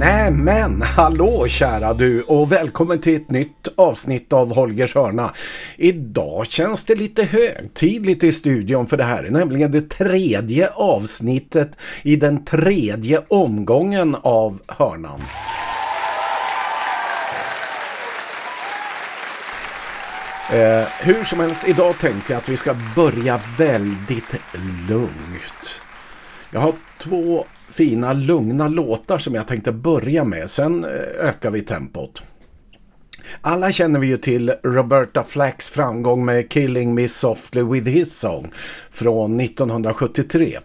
Nämen, hallå kära du och välkommen till ett nytt avsnitt av Holgers hörna. Idag känns det lite högtidligt i studion för det här är nämligen det tredje avsnittet i den tredje omgången av hörnan. Eh, hur som helst, idag tänkte jag att vi ska börja väldigt lugnt. Jag har två fina lugna låtar som jag tänkte börja med. Sen eh, ökar vi tempot. Alla känner vi ju till Roberta Flacks framgång med Killing Me Softly With His Song från 1973.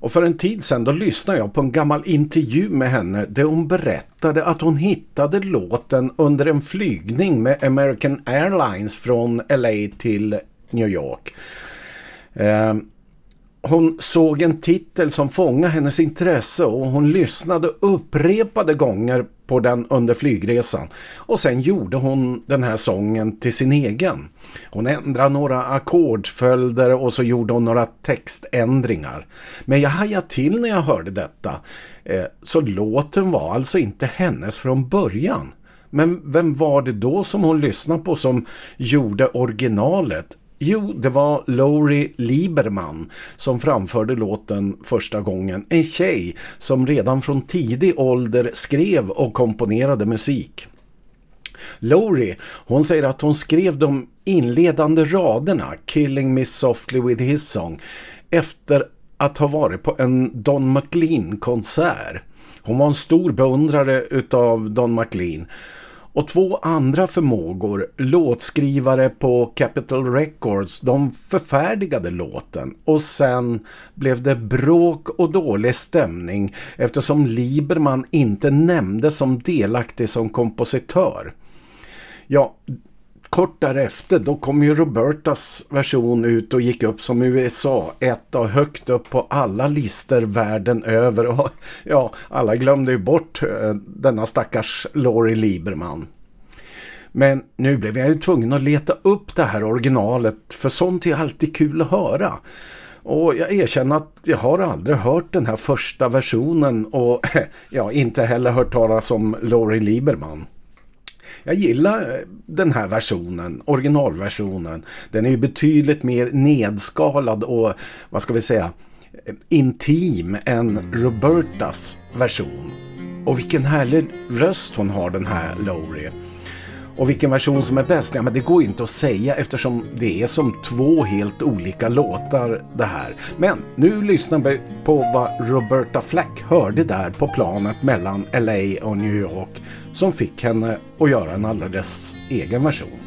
Och för en tid sedan då lyssnade jag på en gammal intervju med henne där hon berättade att hon hittade låten under en flygning med American Airlines från LA till New York. Eh, hon såg en titel som fångade hennes intresse och hon lyssnade upprepade gånger på den under flygresan. Och sen gjorde hon den här sången till sin egen. Hon ändrade några ackordföljder och så gjorde hon några textändringar. Men jag hajade till när jag hörde detta. Eh, så låten var alltså inte hennes från början. Men vem var det då som hon lyssnade på som gjorde originalet? Jo, det var Lori Lieberman som framförde låten första gången. En tjej som redan från tidig ålder skrev och komponerade musik. Lori, hon säger att hon skrev de inledande raderna Killing Me Softly With His Song efter att ha varit på en Don McLean-konsert. Hon var en stor beundrare utav Don McLean och två andra förmågor, låtskrivare på Capitol Records, de förfärdigade låten och sen blev det bråk och dålig stämning eftersom Lieberman inte nämnde som delaktig som kompositör. Ja, kort därefter då kom ju Robertas version ut och gick upp som USA ett och högt upp på alla lister världen över och ja, alla glömde ju bort eh, denna stackars Laurie Lieberman. Men nu blev jag ju tvungen att leta upp det här originalet för sånt är alltid kul att höra. Och jag erkänner att jag har aldrig hört den här första versionen och ja, inte heller hört talas om Laurie Lieberman. Jag gillar den här versionen, originalversionen. Den är ju betydligt mer nedskalad och vad ska vi säga intim än Robertas version. Och vilken härlig röst hon har den här Laurie. Och vilken version som är bäst, ja, men det går inte att säga eftersom det är som två helt olika låtar det här. Men nu lyssnar vi på vad Roberta Flack hörde där på planet mellan LA och New York som fick henne att göra en alldeles egen version.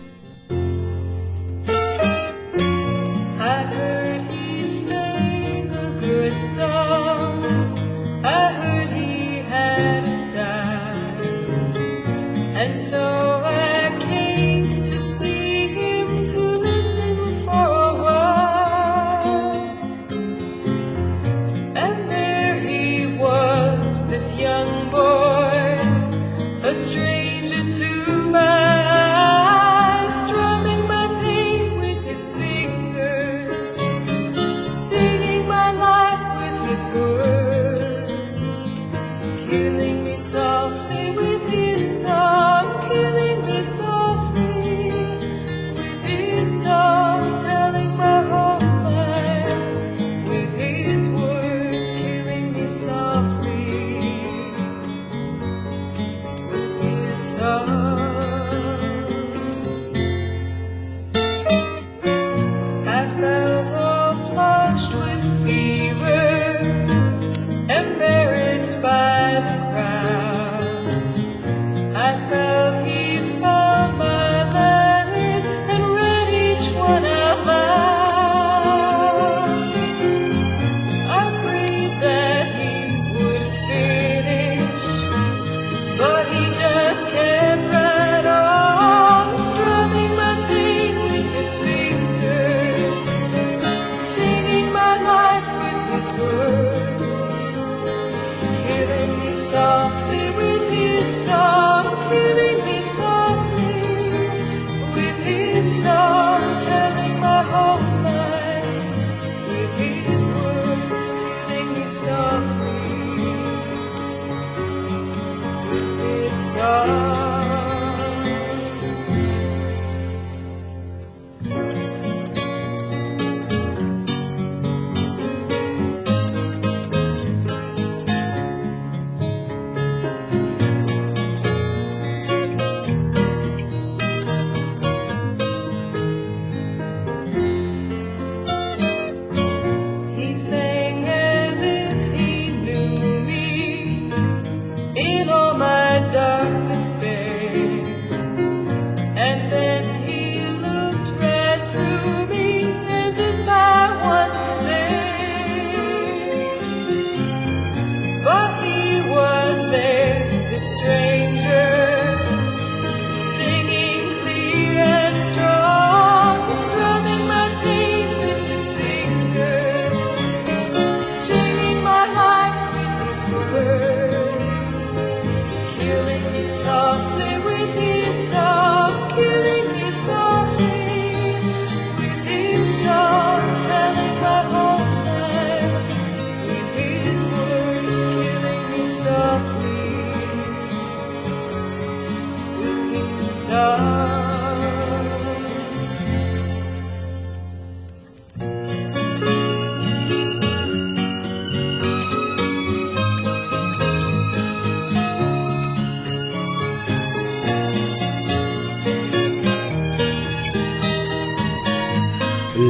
And so I came to see him to listen for a while. And there he was, this young boy, a stranger to my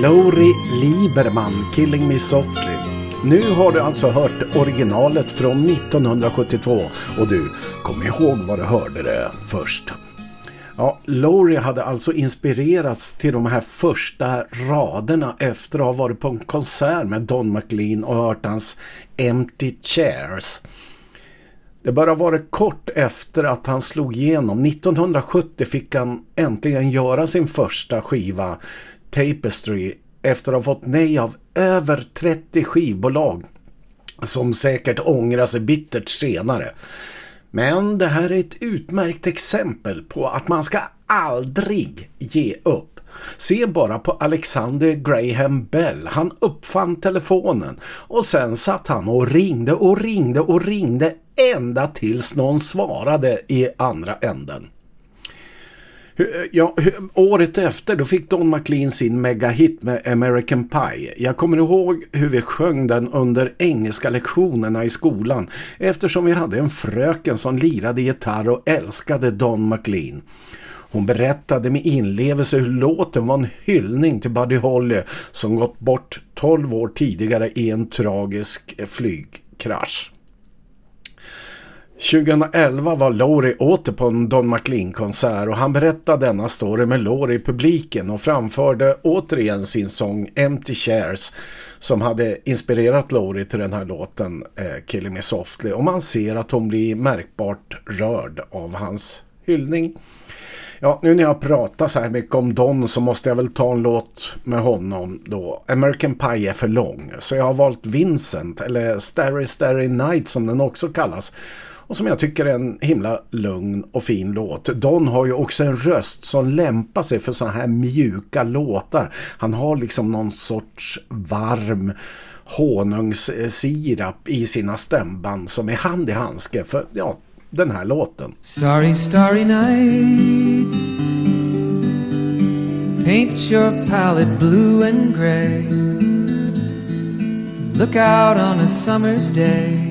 Lori Lieberman, Killing Me Softly. Nu har du alltså hört originalet från 1972 och du, kom ihåg vad du hörde det först. Ja, Laurie hade alltså inspirerats till de här första raderna efter att ha varit på en konsert med Don McLean och hört hans Empty Chairs. Det bara var kort efter att han slog igenom. 1970 fick han äntligen göra sin första skiva Tapestry efter att ha fått nej av över 30 skivbolag som säkert ångrar sig bittert senare. Men det här är ett utmärkt exempel på att man ska aldrig ge upp. Se bara på Alexander Graham Bell. Han uppfann telefonen och sen satt han och ringde och ringde och ringde ända tills någon svarade i andra änden. Eh, ja, året efter då fick Don McLean sin megahit med American Pie. Jag kommer ihåg hur vi sjöng den under engelska lektionerna i skolan eftersom vi hade en fröken som lirade gitarr och älskade Don McLean. Hon berättade med inlevelse hur låten var en hyllning till Buddy Holly som gått bort 12 år tidigare i en tragisk flygkrasch. 2011 var Laurie åter på en Don McLean-konsert och han berättade denna story med Laurie i publiken och framförde återigen sin sång Empty Chairs som hade inspirerat Laurie till den här låten eh, Killing Me Softly och man ser att hon blir märkbart rörd av hans hyllning. Ja, nu när jag pratar så här mycket om Don så måste jag väl ta en låt med honom då. American Pie är för lång så jag har valt Vincent eller Starry Starry Night som den också kallas och som jag tycker är en himla lugn och fin låt. Don har ju också en röst som lämpar sig för sådana här mjuka låtar. Han har liksom någon sorts varm honungssirap i sina stämband som är hand i handske för ja, den här låten. Starry, starry night Paint your palette blue and gray Look out on a summer's day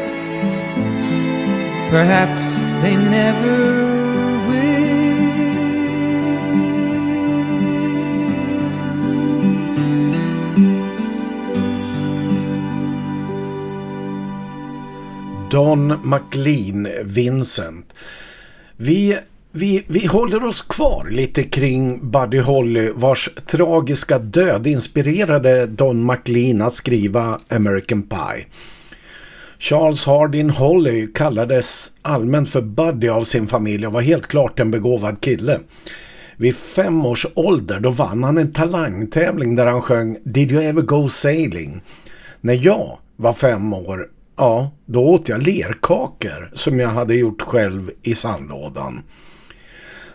Perhaps they never Don McLean, Vincent. Vi, vi, vi håller oss kvar lite kring Buddy Holly vars tragiska död inspirerade Don McLean att skriva American Pie. Charles Hardin Holly kallades allmänt för Buddy av sin familj och var helt klart en begåvad kille. Vid fem års ålder då vann han en talangtävling där han sjöng Did you ever go sailing? När jag var fem år Ja, då åt jag lerkakor som jag hade gjort själv i sandlådan.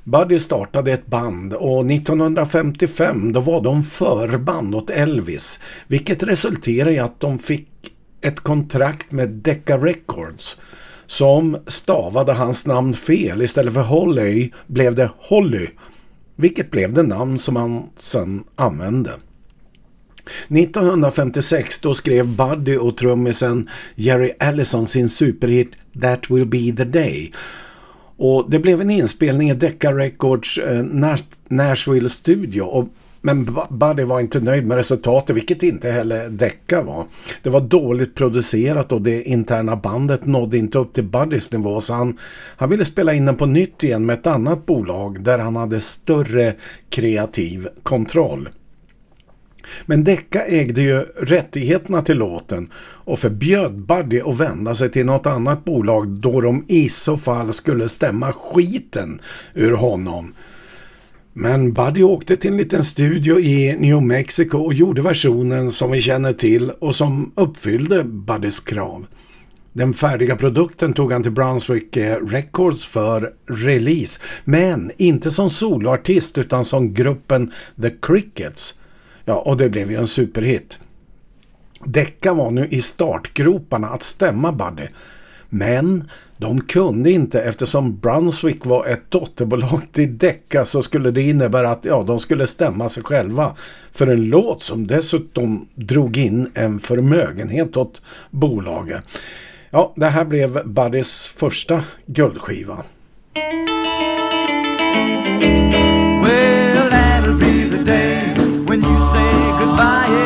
Buddy startade ett band och 1955 då var de förband åt Elvis vilket resulterade i att de fick ett kontrakt med Decca Records som stavade hans namn fel. Istället för Holly blev det Holly vilket blev det namn som han sedan använde. 1956 då skrev Buddy och trummisen Jerry Allison sin superhit That Will Be The Day. Och det blev en inspelning i Decca Records eh, Nashville studio och men Buddy var inte nöjd med resultatet, vilket inte heller Decca var. Det var dåligt producerat och det interna bandet nådde inte upp till Buddys nivå så han, han ville spela in den på nytt igen med ett annat bolag där han hade större kreativ kontroll. Men Decca ägde ju rättigheterna till låten och förbjöd Buddy att vända sig till något annat bolag då de i så fall skulle stämma skiten ur honom. Men Buddy åkte till en liten studio i New Mexico och gjorde versionen som vi känner till och som uppfyllde Buddys krav. Den färdiga produkten tog han till Brunswick eh, Records för release, men inte som soloartist utan som gruppen The Crickets- Ja, och det blev ju en superhit. Decca var nu i startgroparna att stämma Buddy. Men de kunde inte eftersom Brunswick var ett dotterbolag till Decca så skulle det innebära att ja, de skulle stämma sig själva för en låt som dessutom drog in en förmögenhet åt bolaget. Ja, det här blev Buddys första guldskiva. well, you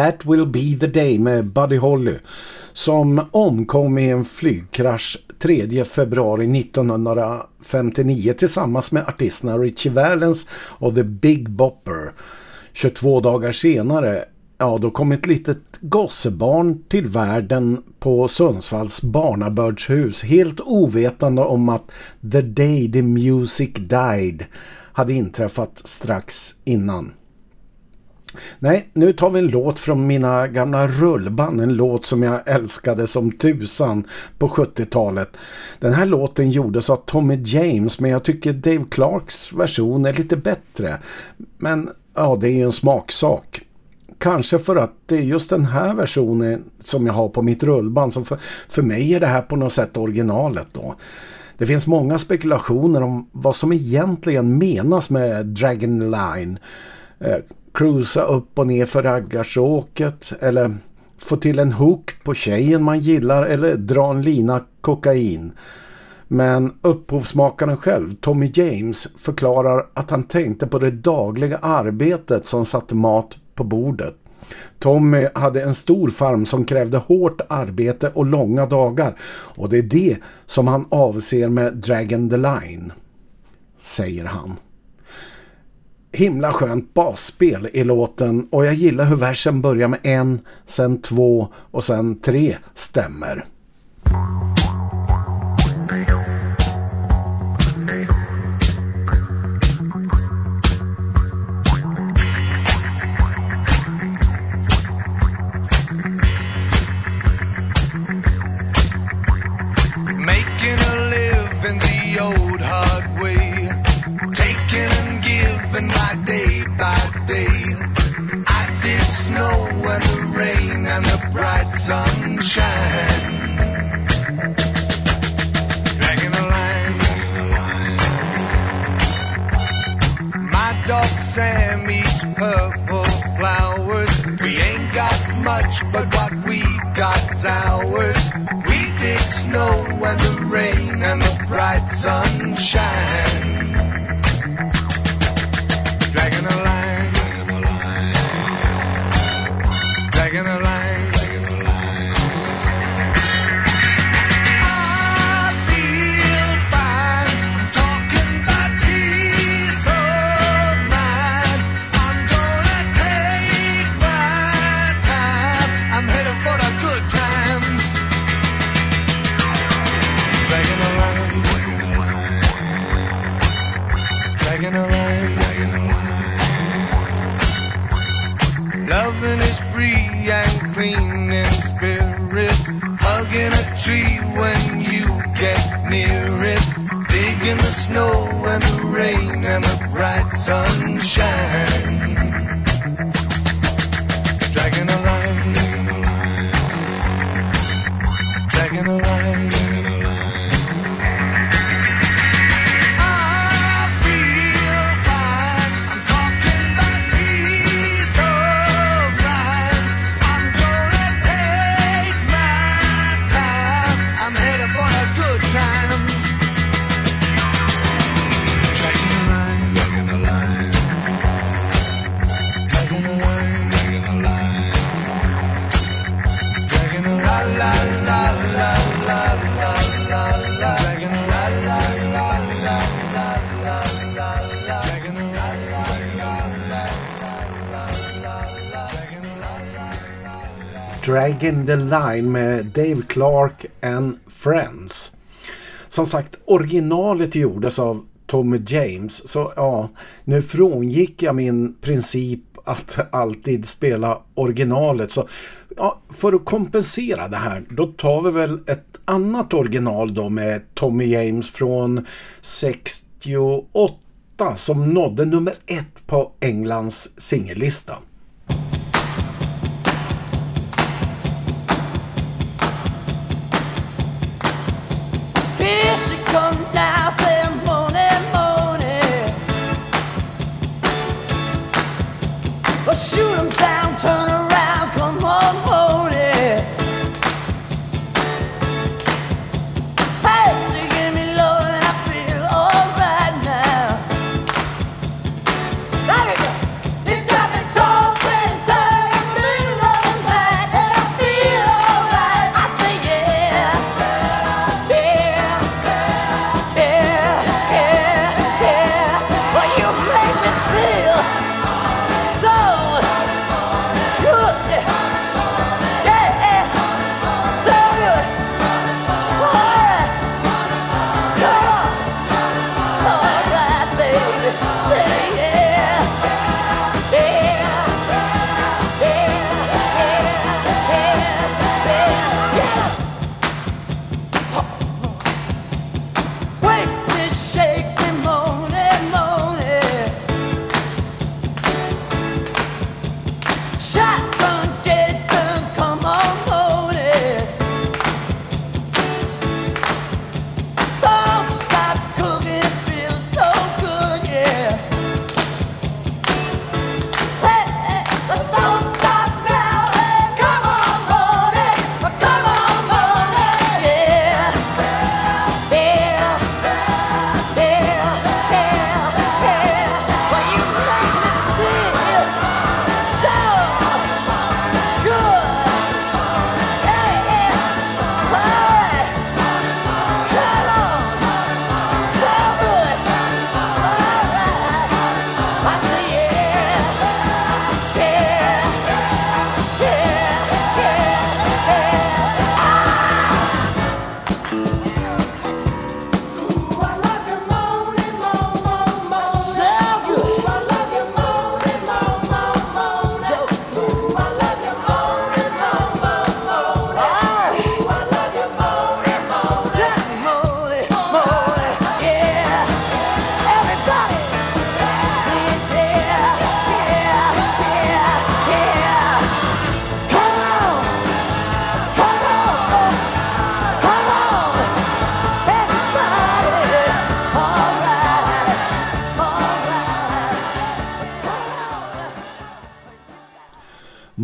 That will be the day med Buddy Holly som omkom i en flygkrasch 3 februari 1959 tillsammans med artisterna Richie Valens och The Big Bopper. 22 dagar senare ja, då kom ett litet gossebarn till världen på Sundsvalls barnabördshus helt ovetande om att The Day the Music Died hade inträffat strax innan. Nej, nu tar vi en låt från mina gamla rullband. En låt som jag älskade som tusan på 70-talet. Den här låten gjordes av Tommy James men jag tycker Dave Clarks version är lite bättre. Men ja, det är ju en smaksak. Kanske för att det är just den här versionen som jag har på mitt rullband. Som för, för mig är det här på något sätt originalet då. Det finns många spekulationer om vad som egentligen menas med Dragon Line. Eh, Cruisa upp och ner för raggarsåket eller få till en hook på tjejen man gillar eller dra en lina kokain. Men upphovsmakaren själv, Tommy James, förklarar att han tänkte på det dagliga arbetet som satte mat på bordet. Tommy hade en stor farm som krävde hårt arbete och långa dagar och det är det som han avser med Dragon the Line, säger han himla skönt basspel i låten och jag gillar hur versen börjar med en, sen två och sen tre stämmer. Sunshine. Dragging a line. My dog Sam eats purple flowers. We ain't got much, but what we got's ours. We dig snow and the rain and the bright sunshine. Dragging a snow and the rain and the bright sunshine. Dragging a line, dragging a line. The Line med Dave Clark and Friends. Som sagt, originalet gjordes av Tommy James. Så ja, nu frångick jag min princip att alltid spela originalet. Så Ja, för att kompensera det här, då tar vi väl ett annat original då med Tommy James från 68 som nådde nummer ett på Englands singellista.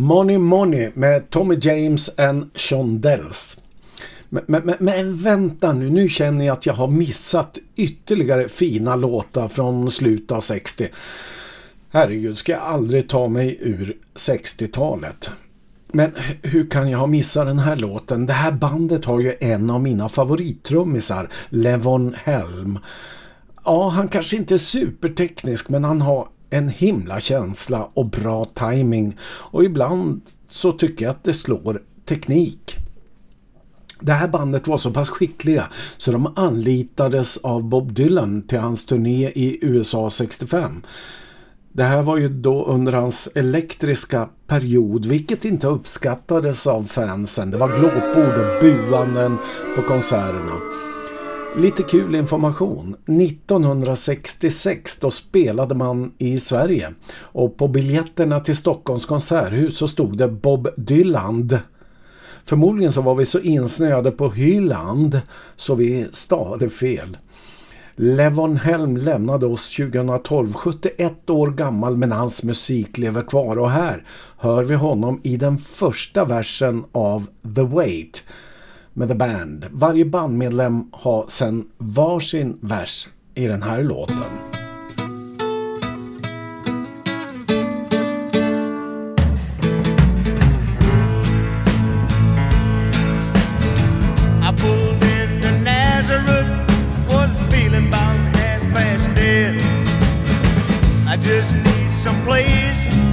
Money Money med Tommy James and Shondells. Men, men, men, vänta nu, nu känner jag att jag har missat ytterligare fina låtar från slutet av 60. Herregud, ska jag aldrig ta mig ur 60-talet. Men hur kan jag ha missat den här låten? Det här bandet har ju en av mina favorittrummisar, Levon Helm. Ja, han kanske inte är superteknisk men han har en himla känsla och bra timing och ibland så tycker jag att det slår teknik. Det här bandet var så pass skickliga så de anlitades av Bob Dylan till hans turné i USA 65. Det här var ju då under hans elektriska period vilket inte uppskattades av fansen. Det var glåpord och buanden på konserterna. Lite kul information. 1966 då spelade man i Sverige och på biljetterna till Stockholms konserthus så stod det Bob Dyland. Förmodligen så var vi så insnöade på Hyland så vi stavade fel. Levon Helm lämnade oss 2012, 71 år gammal men hans musik lever kvar och här hör vi honom i den första versen av The Wait- med The Band. Varje bandmedlem har sen varsin vers i den här låten. just need some place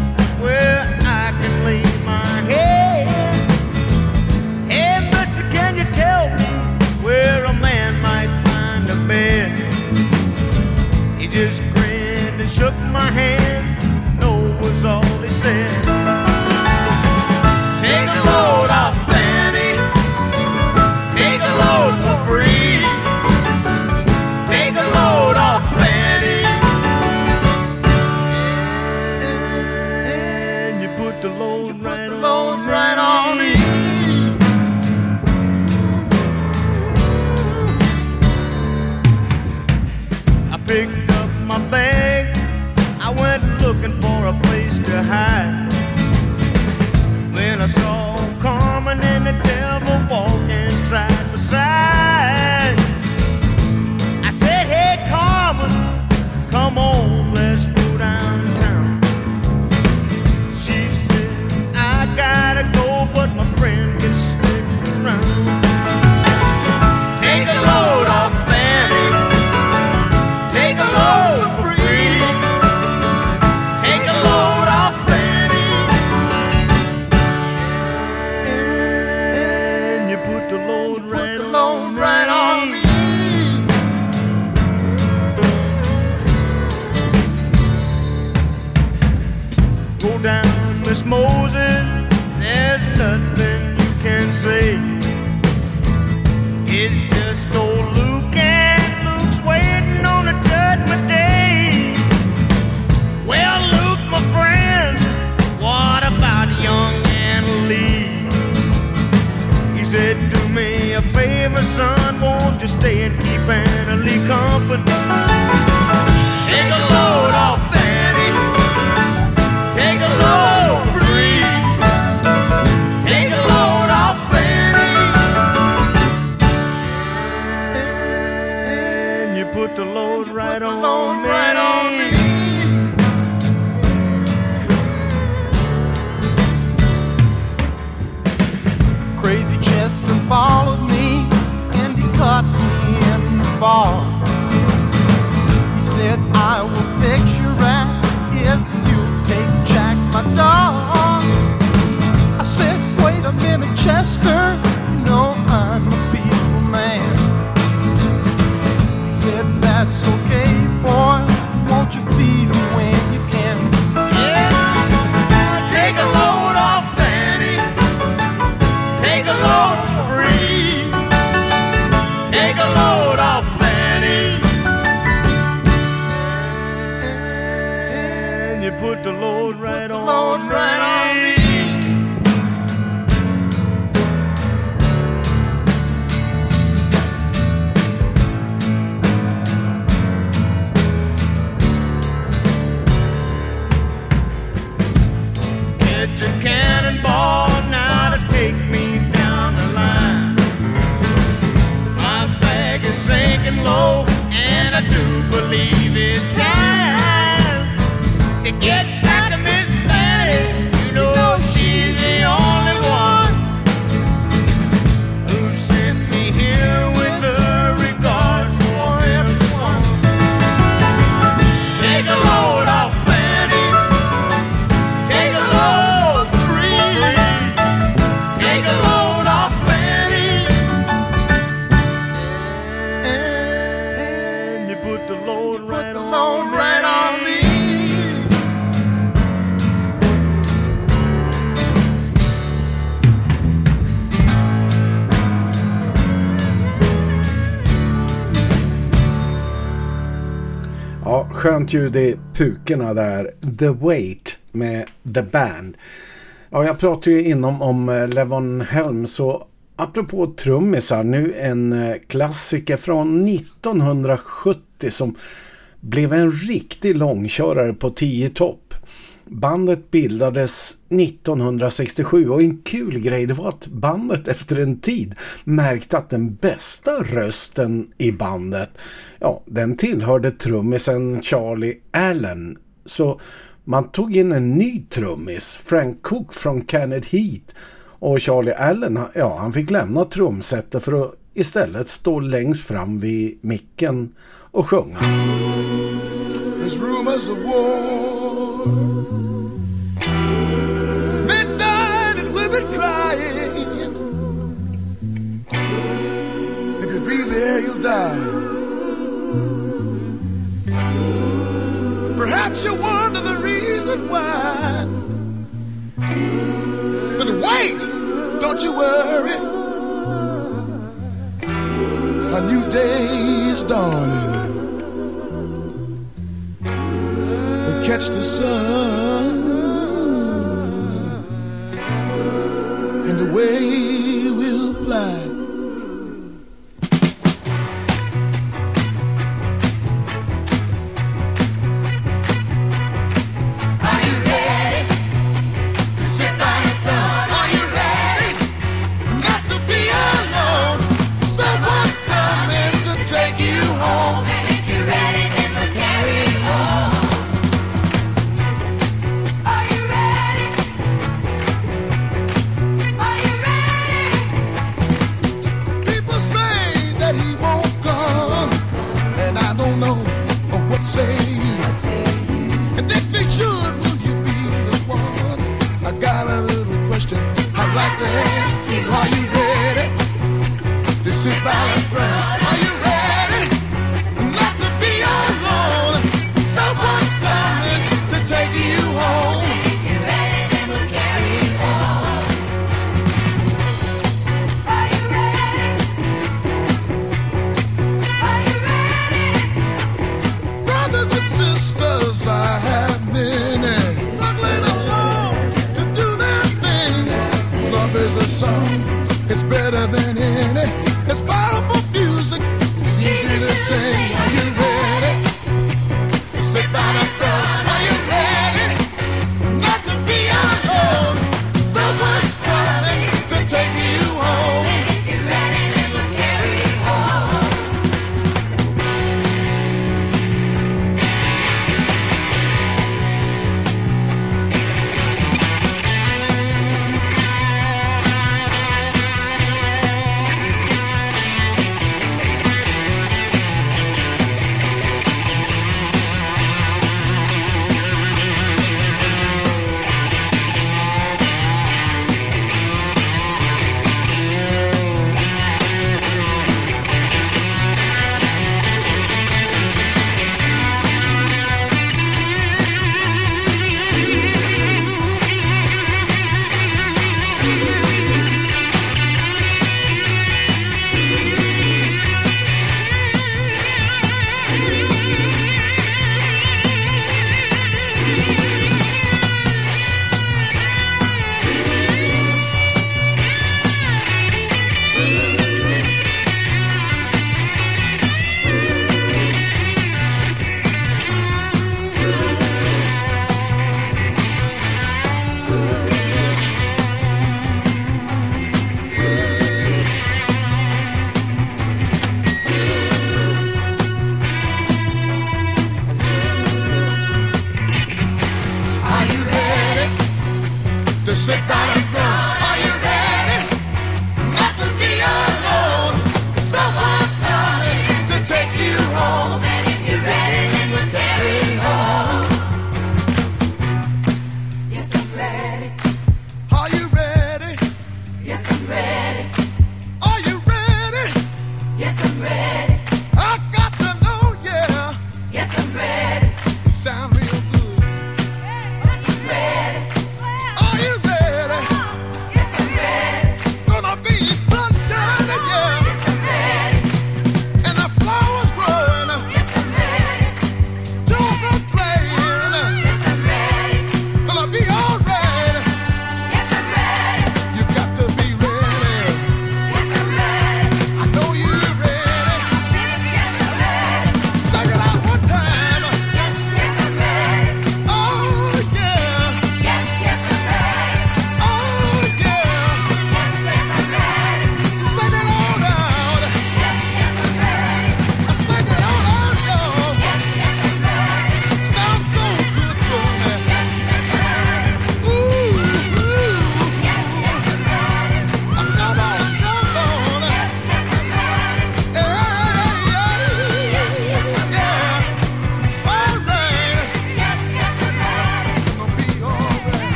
me a favor, son, won't you stay and keep Anna Lee company? Take a load off Fanny. Take a load free. Take a load off Fanny. And you put the load right on me. Right on me. after skönt ljud i pukorna där. The Wait med The Band. Ja, jag pratade ju inom om eh, Levon Helm så apropå trummisar nu en eh, klassiker från 1970 som blev en riktig långkörare på 10 topp. Bandet bildades 1967 och en kul grej det var att bandet efter en tid märkte att den bästa rösten i bandet, ja den tillhörde trummisen Charlie Allen. Så man tog in en ny trummis, Frank Cook från Canet Heat och Charlie Allen, ja han fick lämna trumsetet för att istället stå längst fram vid micken och sjunga. There's rumors of war. Die. Perhaps you wonder the reason why. But wait, don't you worry. A new day is dawning. We'll catch the sun and away we'll fly.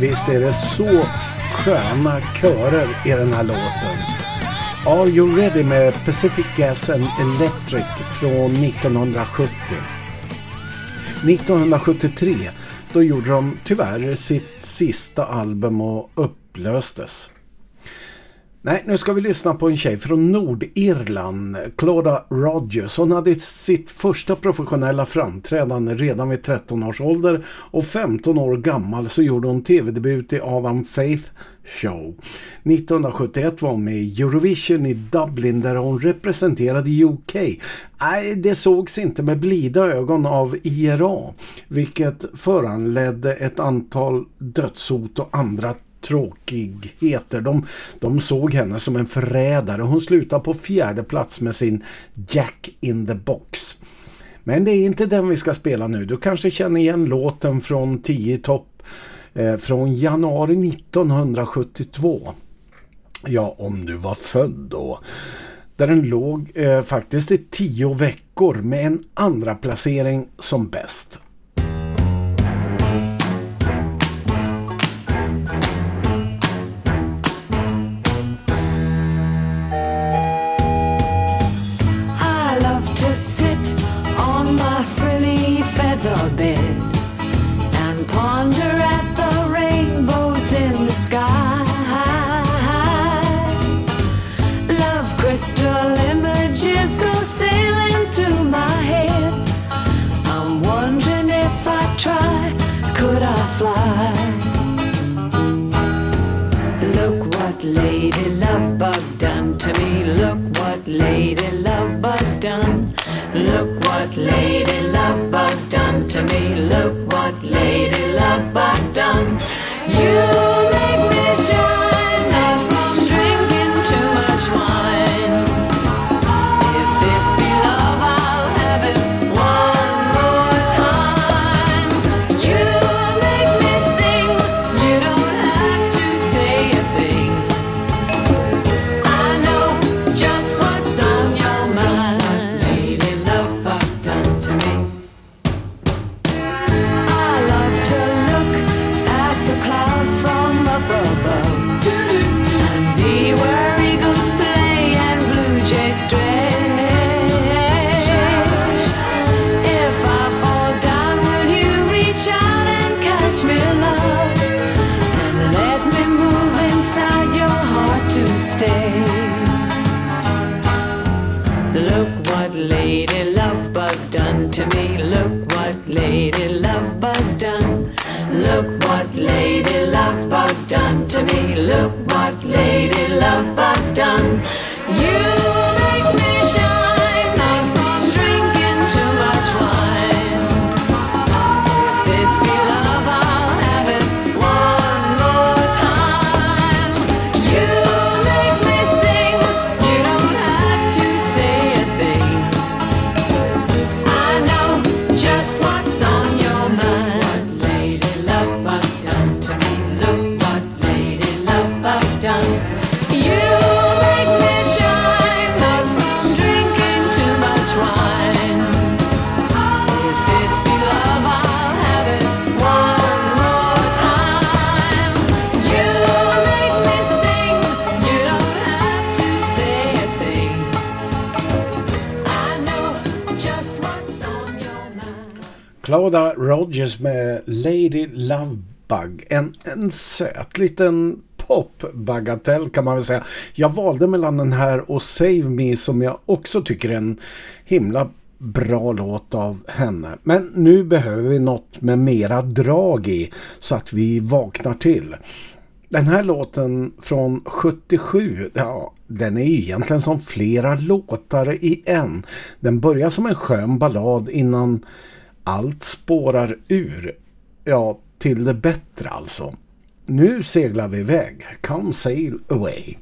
Visst är det så sköna körer i den här låten. Are You Ready med Pacific Gas and Electric från 1970. 1973 då gjorde de tyvärr sitt sista album och upplöstes. Nej, nu ska vi lyssna på en tjej från Nordirland, Claudia Rogers. Hon hade sitt första professionella framträdande redan vid 13 års ålder och 15 år gammal så gjorde hon tv-debut i Avan Faith Show. 1971 var hon med i Eurovision i Dublin där hon representerade UK. Nej, det sågs inte med blida ögon av IRA vilket föranledde ett antal dödshot och andra tråkigheter. De, de såg henne som en förrädare. Hon slutar på fjärde plats med sin Jack in the box. Men det är inte den vi ska spela nu. Du kanske känner igen låten från 10 topp eh, från januari 1972. Ja, om du var född då. Där den låg eh, faktiskt i tio veckor med en andra placering som bäst. Look what Lady Lovebug done. Look what Lady to me. Look what Lady Lovebug done. Look what Lady Lovebug done to me. Look what Lady Lovebug done. Rogers med Lady Lovebug. En, en söt liten popbagatell kan man väl säga. Jag valde mellan den här och Save Me som jag också tycker är en himla bra låt av henne. Men nu behöver vi något med mera drag i så att vi vaknar till. Den här låten från 77, ja, den är ju egentligen som flera låtar i en. Den börjar som en skön ballad innan allt spårar ur. Ja, till det bättre alltså. Nu seglar vi iväg. Come sail away.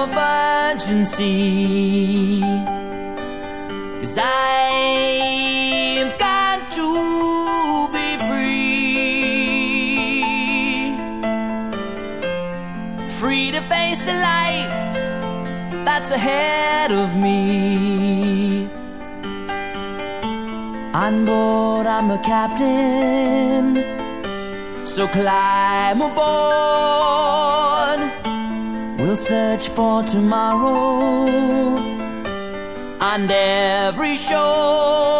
The Virgin Sea. Cause I've got to be free. Free to face the life that's ahead of me. On board, I'm the captain. So climb aboard. We'll search for tomorrow. On every shore,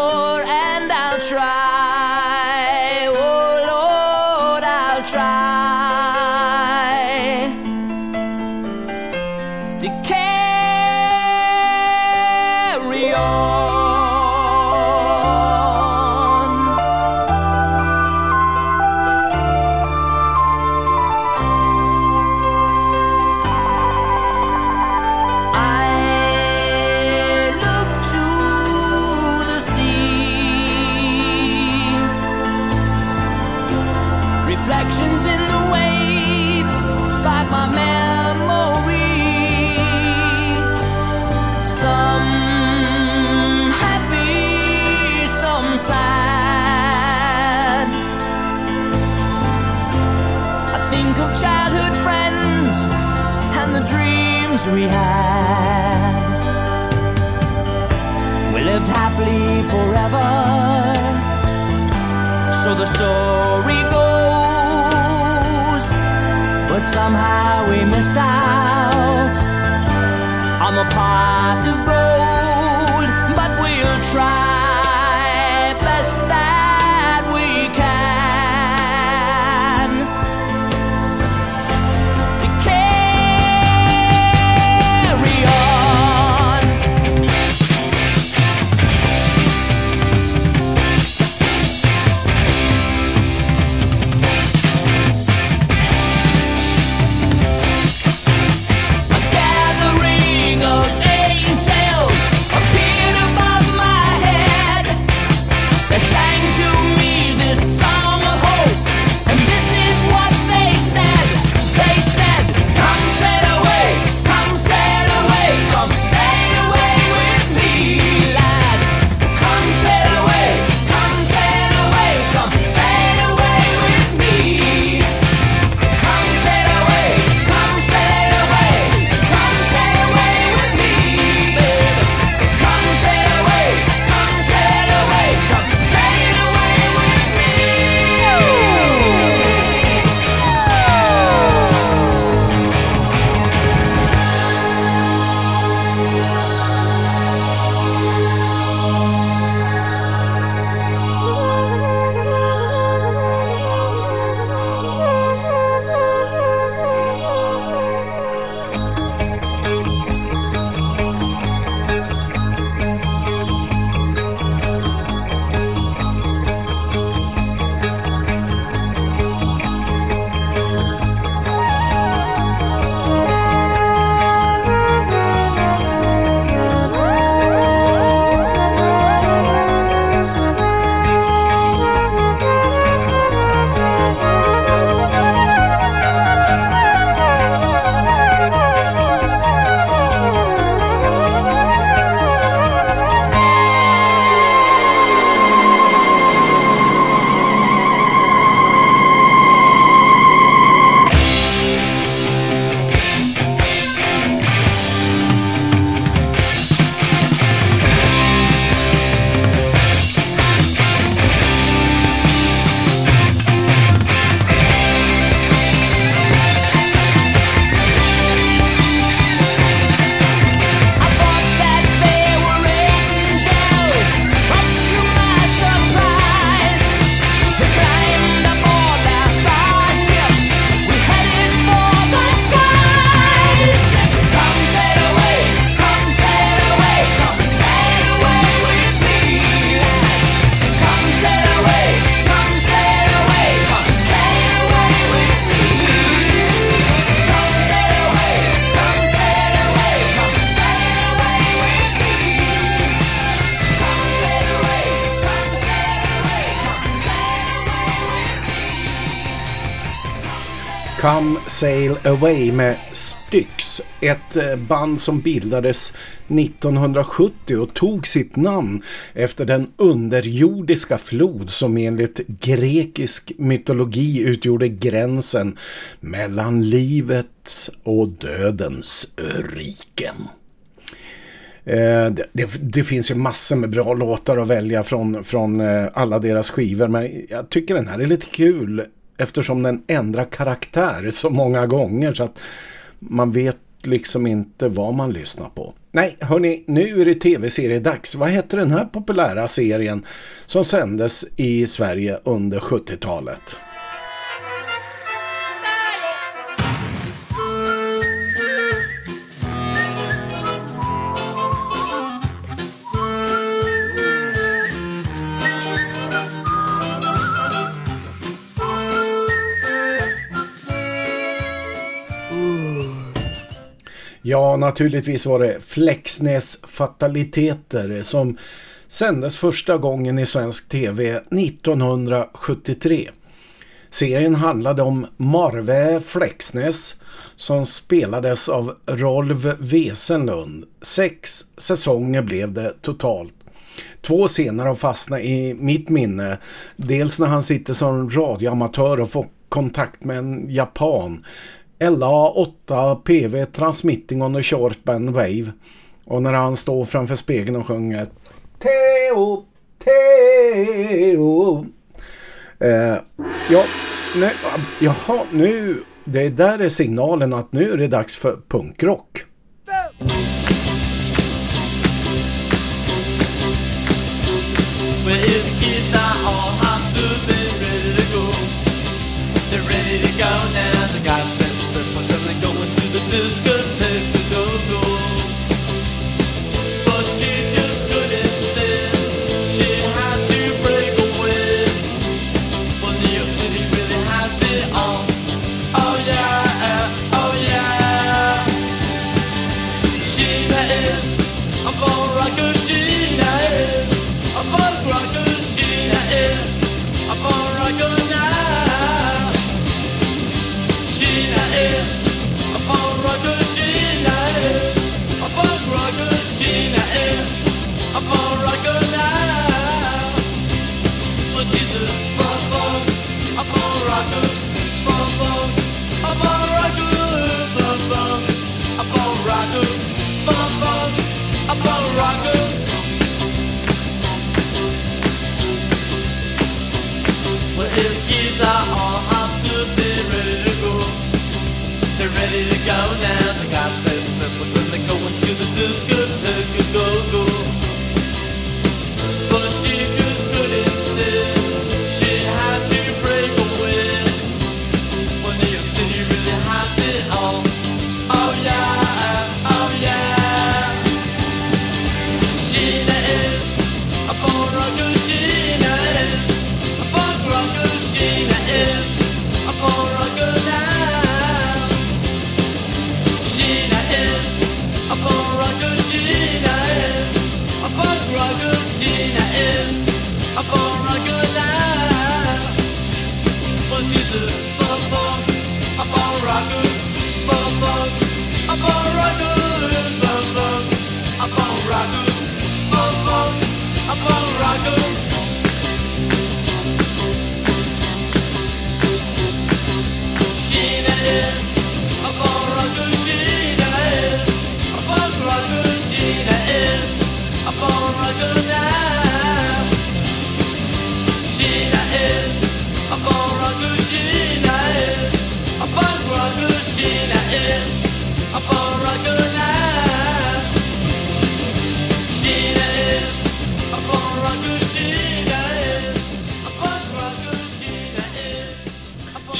somehow we missed out on the pot of gold. Sail Away med Styx. Ett eh, band som bildades 1970 och tog sitt namn efter den underjordiska flod som enligt grekisk mytologi utgjorde gränsen mellan livets och dödens riken. Eh, det, det, det finns ju massor med bra låtar att välja från, från eh, alla deras skivor men jag tycker den här är lite kul eftersom den ändrar karaktär så många gånger så att man vet liksom inte vad man lyssnar på. Nej, hörni, nu är det tv-seriedags. Vad heter den här populära serien som sändes i Sverige under 70-talet? Ja, naturligtvis var det Flexnäs fataliteter som sändes första gången i svensk tv 1973. Serien handlade om Marve Flexnäs som spelades av Rolf Wesenlund. Sex säsonger blev det totalt. Två scener har fastnat i mitt minne. Dels när han sitter som radioamatör och får kontakt med en japan. LA8 PV Transmitting on the short band wave. Och när han står framför spegeln och sjunger Teo, Teo. Eh, ja, nu, jaha, nu, det där är signalen att nu är det dags för punkrock. Well,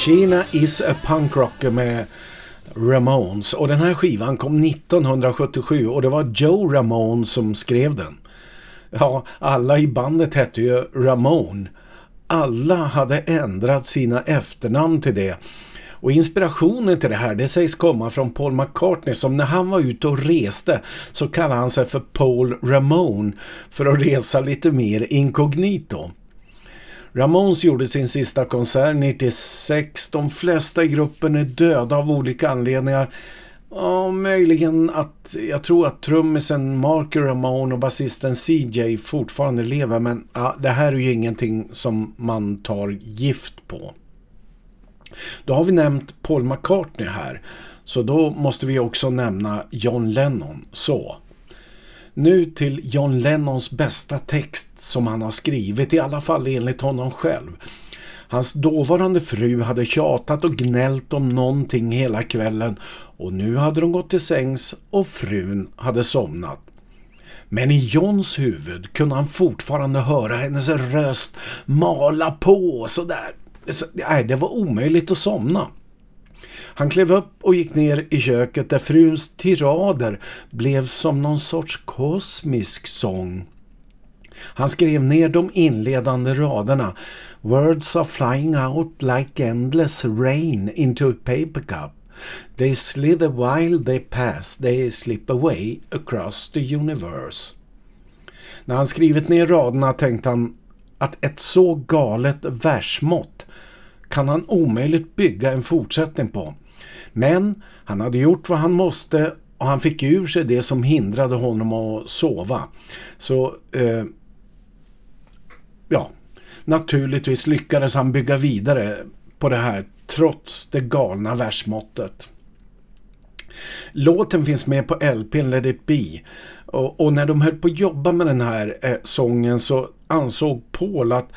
China is a punk rocker med Ramones och den här skivan kom 1977 och det var Joe Ramone som skrev den. Ja, alla i bandet hette ju Ramone. Alla hade ändrat sina efternamn till det. Och inspirationen till det här det sägs komma från Paul McCartney som när han var ute och reste så kallade han sig för Paul Ramone för att resa lite mer inkognito. Ramones gjorde sin sista konsert 96. De flesta i gruppen är döda av olika anledningar. Ja, möjligen att jag tror att trummisen Mark Ramone och basisten CJ fortfarande lever men ja, det här är ju ingenting som man tar gift på. Då har vi nämnt Paul McCartney här så då måste vi också nämna John Lennon. Så, nu till John Lennons bästa text som han har skrivit, i alla fall enligt honom själv. Hans dåvarande fru hade tjatat och gnällt om någonting hela kvällen och nu hade de gått till sängs och frun hade somnat. Men i Johns huvud kunde han fortfarande höra hennes röst mala på sådär. Så, nej, det var omöjligt att somna. Han klev upp och gick ner i köket där fruns tirader blev som någon sorts kosmisk sång. Han skrev ner de inledande raderna. Words are flying out like endless rain into a paper cup. They slither while they pass, they slip away across the universe. När han skrivit ner raderna tänkte han att ett så galet versmått kan han omöjligt bygga en fortsättning på. Men han hade gjort vad han måste och han fick ur sig det som hindrade honom att sova. Så eh, ja, naturligtvis lyckades han bygga vidare på det här trots det galna versmåttet. Låten finns med på LPn Let it be och, och när de höll på att jobba med den här eh, sången så ansåg Paul att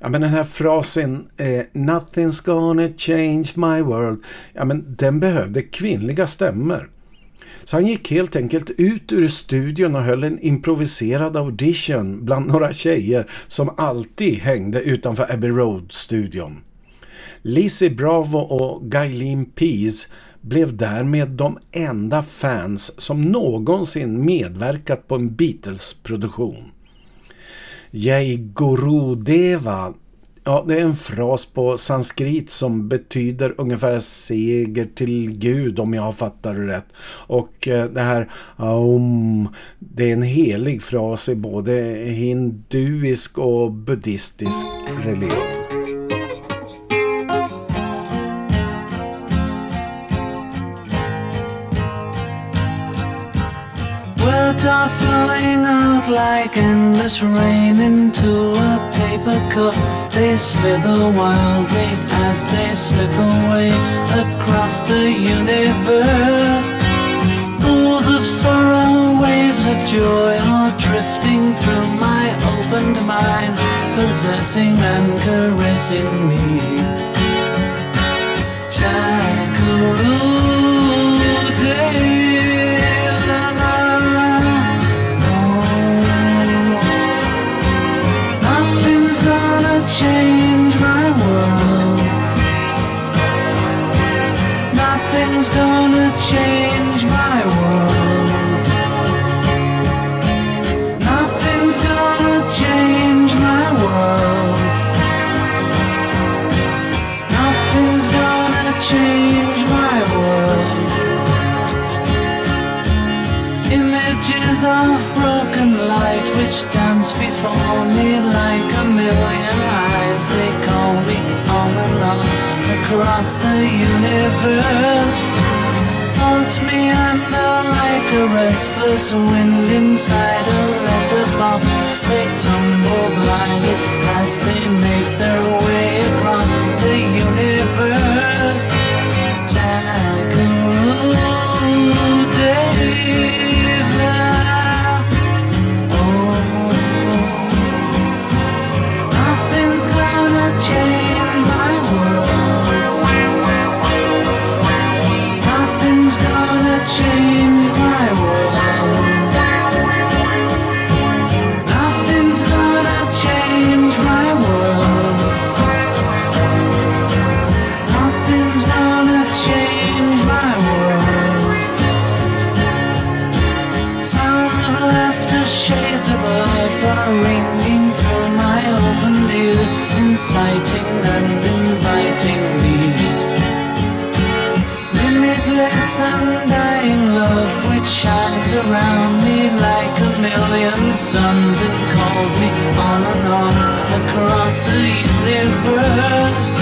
ja, men den här frasen eh, Nothing's gonna change my world ja, men den behövde kvinnliga stämmer. Så han gick helt enkelt ut ur studion och höll en improviserad audition bland några tjejer som alltid hängde utanför Abbey Road-studion. Lizzie Bravo och Guyleen Pease blev därmed de enda fans som någonsin medverkat på en Beatles-produktion. Jai Guru Deva Ja, det är en fras på sanskrit som betyder ungefär seger till Gud om jag fattar det rätt. Och eh, det här Aum, det är en helig fras i både hinduisk och buddhistisk religion. Are flowing out like endless rain into a paper cup. They slither wildly as they slip away across the universe. Pools of sorrow, waves of joy are drifting through my opened mind, possessing and caressing me. Shakuru Nothing's gonna change my world. Nothing's gonna change my world. Nothing's gonna change my world. Images of broken light which dance before me like a million eyes. They call me on and on across the universe. Thoughts meander like a restless wind inside a letterbox. They tumble blindly as they make their way across Limitless undying love which shines around me like a million suns. It calls me on and on across the universe.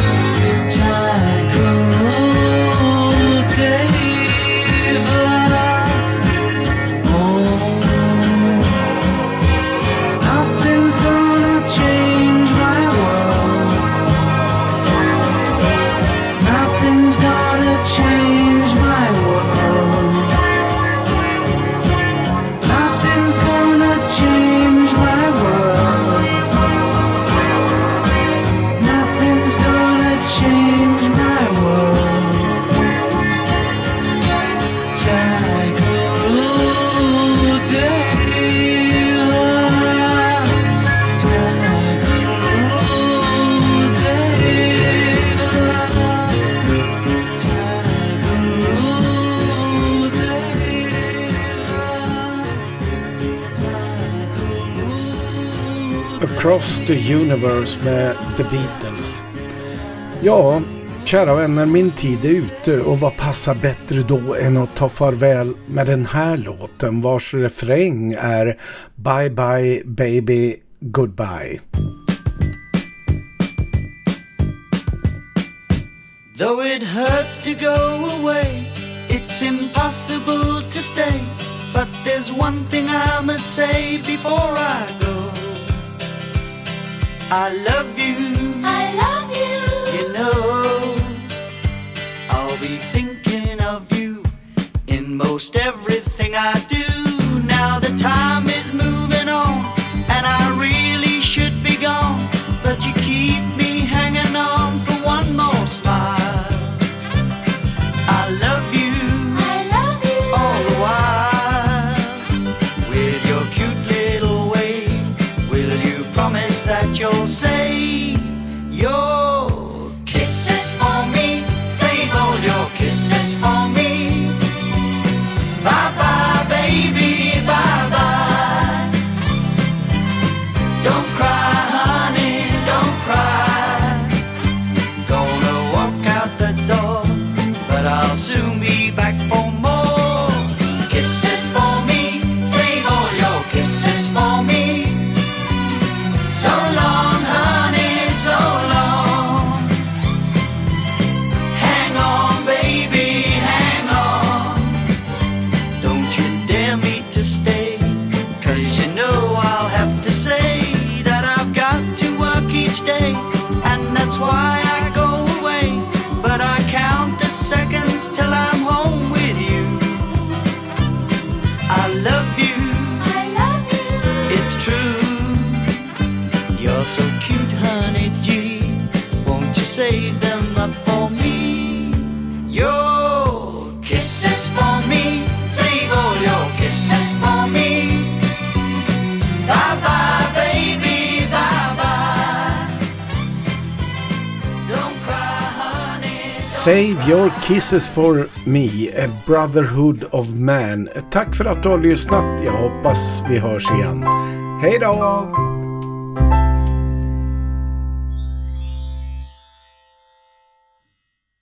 Across the Universe med The Beatles. Ja, kära vänner, min tid är ute och vad passar bättre då än att ta farväl med den här låten vars refräng är Bye bye baby goodbye. Though it hurts to go away It's impossible to stay But there's one thing I must say before I go I love you. I love you. You know, I'll be thinking of you in most everything I do. Kisses for me, A Brotherhood of Man. Tack för att du har lyssnat. Jag hoppas vi hörs igen. Hej då!